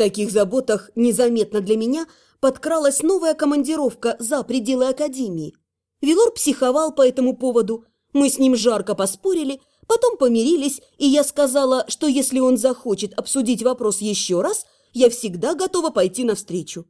таких заботах незаметно для меня подкралась новая командировка за пределы Академии. Вилор психовал по этому поводу, мы с ним жарко поспорили, потом помирились, и я сказала, что если он захочет обсудить вопрос еще раз, я всегда готова пойти навстречу.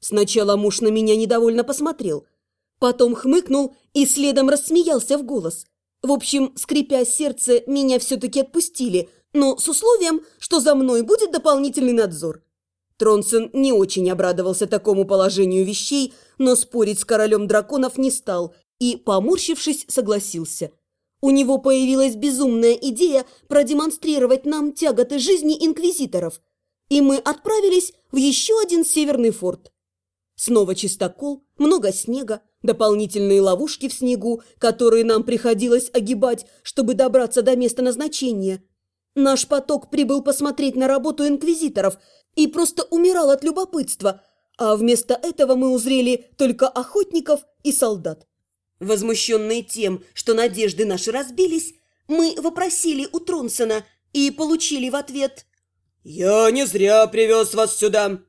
Сначала муж на меня недовольно посмотрел, потом хмыкнул и следом рассмеялся в голос. В общем, скрипя сердце, меня все-таки отпустили, но с условием, что за мной будет дополнительный надзор. Тронсон не очень обрадовался такому положению вещей, но спорить с королем драконов не стал и, поморщившись, согласился. У него появилась безумная идея продемонстрировать нам тяготы жизни инквизиторов, и мы отправились в еще один северный форт. Снова чистокол, много снега, дополнительные ловушки в снегу, которые нам приходилось огибать, чтобы добраться до места назначения. Наш поток прибыл посмотреть на работу инквизиторов и просто умирал от любопытства, а вместо этого мы узрели только охотников и солдат. Возмущенные тем, что надежды наши разбились, мы вопросили у Тронсона и получили в ответ «Я не зря привез вас сюда.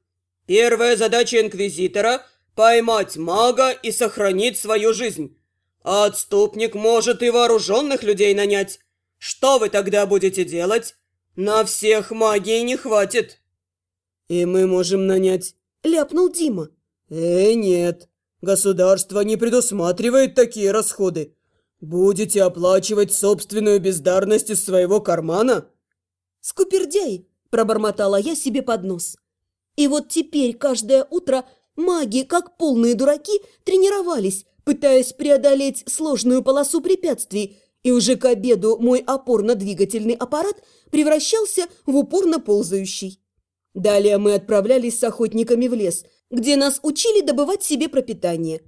Первая задача Инквизитора – поймать мага и сохранить свою жизнь. А отступник может и вооруженных людей нанять. Что вы тогда будете делать? На всех магии не хватит». «И мы можем нанять», – ляпнул Дима. «Э, нет, государство не предусматривает такие расходы. Будете оплачивать собственную бездарность из своего кармана?» «Скупердяй!» – пробормотала я себе под нос. И вот теперь каждое утро маги, как полные дураки, тренировались, пытаясь преодолеть сложную полосу препятствий, и уже к обеду мой опорно-двигательный аппарат превращался в упорно ползающий. Далее мы отправлялись с охотниками в лес, где нас учили добывать себе пропитание.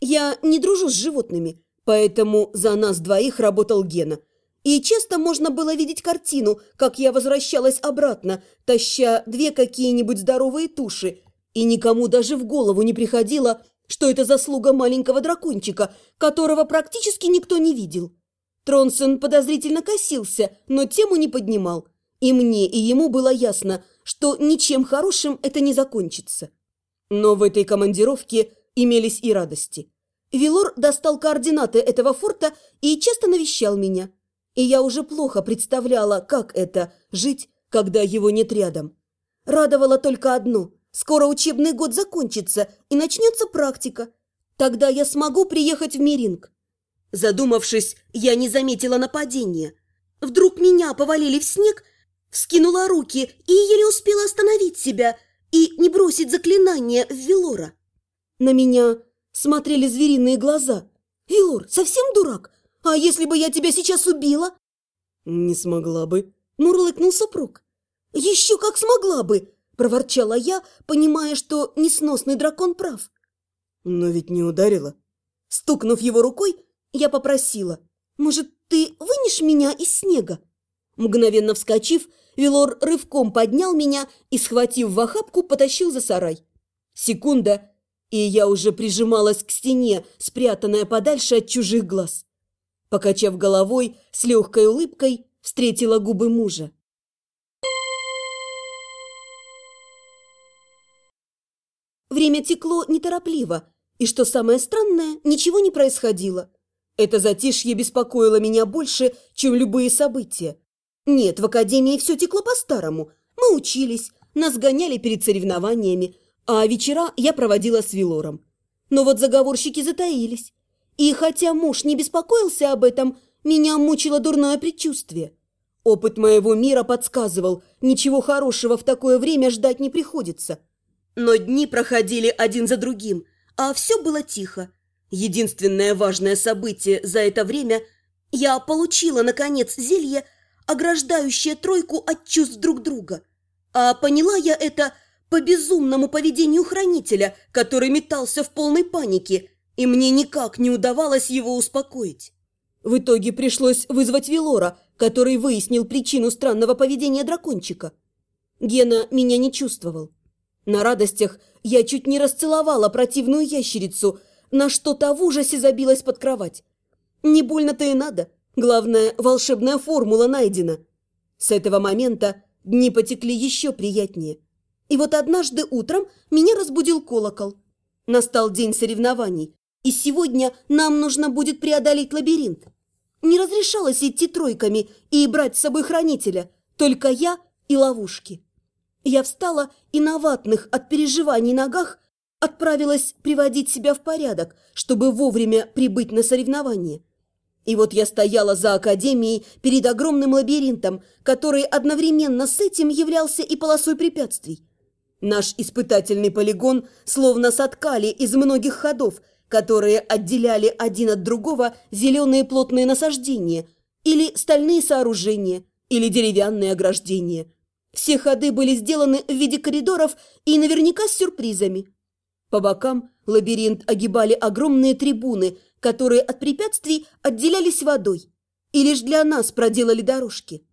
Я не дружу с животными, поэтому за нас двоих работал Гена. И часто можно было видеть картину, как я возвращалась обратно, таща две какие-нибудь здоровые туши, и никому даже в голову не приходило, что это заслуга маленького дракончика, которого практически никто не видел. Тронсон подозрительно косился, но тему не поднимал. И мне, и ему было ясно, что ничем хорошим это не закончится. Но в этой командировке имелись и радости. Вилор достал координаты этого форта и часто навещал меня. И я уже плохо представляла, как это – жить, когда его нет рядом. Радовало только одно – скоро учебный год закончится и начнется практика. Тогда я смогу приехать в Миринг. Задумавшись, я не заметила нападения. Вдруг меня повалили в снег – Вскинула руки и еле успела остановить себя и не бросить заклинание в Велора. На меня смотрели звериные глаза. «Велор, совсем дурак? А если бы я тебя сейчас убила?» «Не смогла бы», – мурлыкнул супруг. «Еще как смогла бы!» – проворчала я, понимая, что несносный дракон прав. «Но ведь не ударила». Стукнув его рукой, я попросила. «Может, ты вынешь меня из снега?» Мгновенно вскочив, Вилор рывком поднял меня и, схватив в охапку, потащил за сарай. Секунда, и я уже прижималась к стене, спрятанная подальше от чужих глаз. Покачав головой, с легкой улыбкой встретила губы мужа. Время текло неторопливо, и, что самое странное, ничего не происходило. Это затишье беспокоило меня больше, чем любые события. Нет, в академии все текло по-старому. Мы учились, нас гоняли перед соревнованиями, а вечера я проводила с Вилором. Но вот заговорщики затаились. И хотя муж не беспокоился об этом, меня мучило дурное предчувствие. Опыт моего мира подсказывал, ничего хорошего в такое время ждать не приходится. Но дни проходили один за другим, а все было тихо. Единственное важное событие за это время – я получила, наконец, зелье – ограждающая тройку от чувств друг друга. А поняла я это по безумному поведению хранителя, который метался в полной панике, и мне никак не удавалось его успокоить. В итоге пришлось вызвать Велора, который выяснил причину странного поведения дракончика. Гена меня не чувствовал. На радостях я чуть не расцеловала противную ящерицу, на что та в ужасе забилась под кровать. Не больно-то и надо. Главное, волшебная формула найдена. С этого момента дни потекли еще приятнее. И вот однажды утром меня разбудил колокол. Настал день соревнований, и сегодня нам нужно будет преодолеть лабиринт. Не разрешалось идти тройками и брать с собой хранителя, только я и ловушки. Я встала и на ватных от переживаний ногах отправилась приводить себя в порядок, чтобы вовремя прибыть на соревнование. И вот я стояла за академией перед огромным лабиринтом, который одновременно с этим являлся и полосой препятствий. Наш испытательный полигон словно соткали из многих ходов, которые отделяли один от другого зеленые плотные насаждения, или стальные сооружения, или деревянные ограждения. Все ходы были сделаны в виде коридоров и наверняка с сюрпризами. По бокам лабиринт огибали огромные трибуны, которые от препятствий отделялись водой, и лишь для нас проделали дорожки.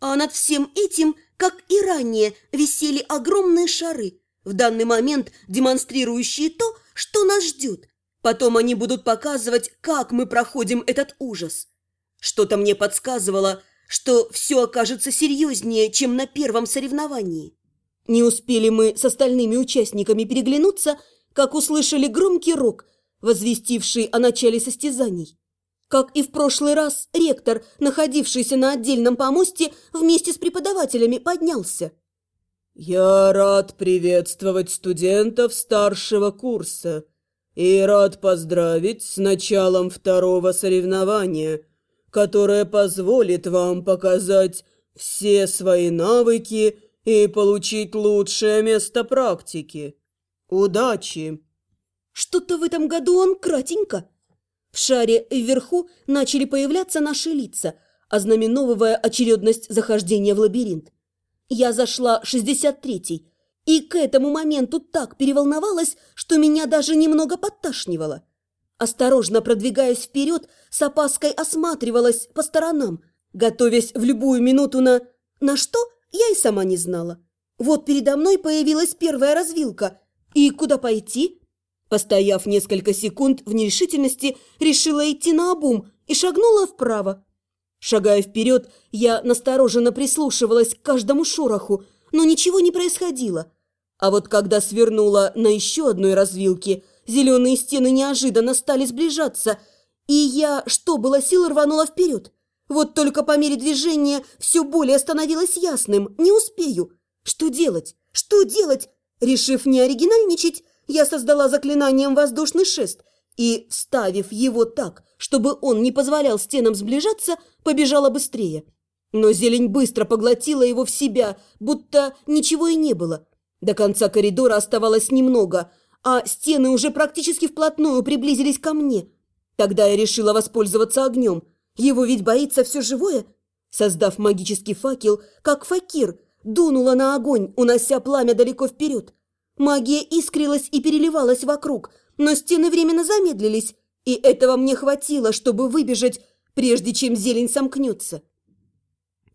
А над всем этим, как и ранее, висели огромные шары, в данный момент демонстрирующие то, что нас ждет. Потом они будут показывать, как мы проходим этот ужас. Что-то мне подсказывало, что все окажется серьезнее, чем на первом соревновании. Не успели мы с остальными участниками переглянуться, как услышали громкий рок, возвестивший о начале состязаний. Как и в прошлый раз, ректор, находившийся на отдельном помосте, вместе с преподавателями поднялся. «Я рад приветствовать студентов старшего курса и рад поздравить с началом второго соревнования, которое позволит вам показать все свои навыки и получить лучшее место практики. Удачи!» Что-то в этом году он кратенько. В шаре вверху начали появляться наши лица, ознаменовывая очередность захождения в лабиринт. Я зашла 63-й, и к этому моменту так переволновалась, что меня даже немного подташнивало. Осторожно продвигаясь вперед, с опаской осматривалась по сторонам, готовясь в любую минуту на... На что, я и сама не знала. Вот передо мной появилась первая развилка. И куда пойти? Постояв несколько секунд в нерешительности, решила идти на обум и шагнула вправо. Шагая вперед, я настороженно прислушивалась к каждому шороху, но ничего не происходило. А вот когда свернула на еще одной развилке, зеленые стены неожиданно стали сближаться, и я, что было сил, рванула вперед. Вот только по мере движения все более становилось ясным. Не успею. Что делать? Что делать? Решив не оригинальничать, я создала заклинанием воздушный шест и, ставив его так, чтобы он не позволял стенам сближаться, побежала быстрее. Но зелень быстро поглотила его в себя, будто ничего и не было. До конца коридора оставалось немного, а стены уже практически вплотную приблизились ко мне. Тогда я решила воспользоваться огнем. Его ведь боится все живое. Создав магический факел, как факир, дунула на огонь, унося пламя далеко вперед. Магия искрилась и переливалась вокруг, но стены временно замедлились, и этого мне хватило, чтобы выбежать, прежде чем зелень сомкнется.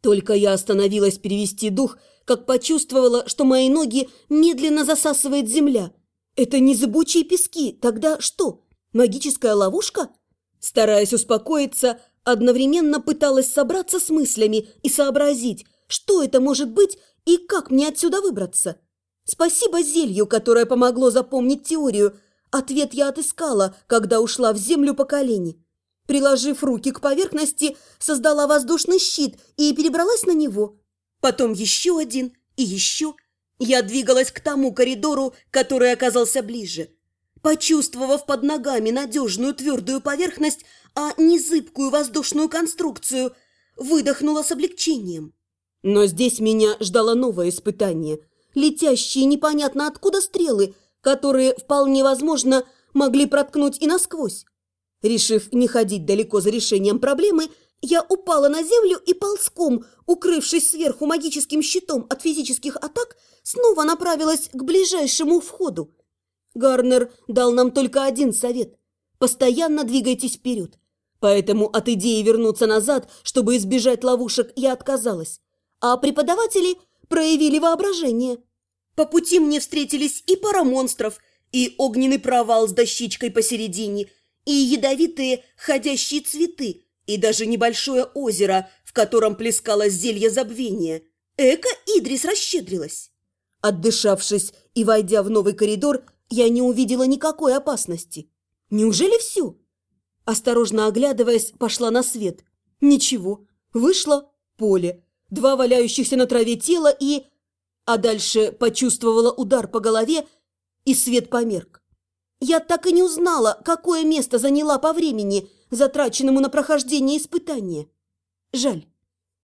Только я остановилась перевести дух, как почувствовала, что мои ноги медленно засасывает земля. Это не зыбучие пески, тогда что, магическая ловушка? Стараясь успокоиться, одновременно пыталась собраться с мыслями и сообразить, что это может быть и как мне отсюда выбраться. Спасибо зелью, которое помогло запомнить теорию. Ответ я отыскала, когда ушла в землю по колени. Приложив руки к поверхности, создала воздушный щит и перебралась на него. Потом еще один и еще. Я двигалась к тому коридору, который оказался ближе. Почувствовав под ногами надежную твердую поверхность, а не зыбкую воздушную конструкцию, выдохнула с облегчением. Но здесь меня ждало новое испытание – летящие непонятно откуда стрелы, которые, вполне возможно, могли проткнуть и насквозь. Решив не ходить далеко за решением проблемы, я упала на землю и ползком, укрывшись сверху магическим щитом от физических атак, снова направилась к ближайшему входу. Гарнер дал нам только один совет – постоянно двигайтесь вперед. Поэтому от идеи вернуться назад, чтобы избежать ловушек, я отказалась. А преподаватели проявили воображение. По пути мне встретились и пара монстров, и огненный провал с дощечкой посередине, и ядовитые ходящие цветы, и даже небольшое озеро, в котором плескалось зелье забвения. Эко Идрис расщедрилась. Отдышавшись и войдя в новый коридор, я не увидела никакой опасности. Неужели все? Осторожно оглядываясь, пошла на свет. Ничего. Вышло поле. Два валяющихся на траве тела и... А дальше почувствовала удар по голове, и свет померк. Я так и не узнала, какое место заняла по времени, затраченному на прохождение испытания. Жаль.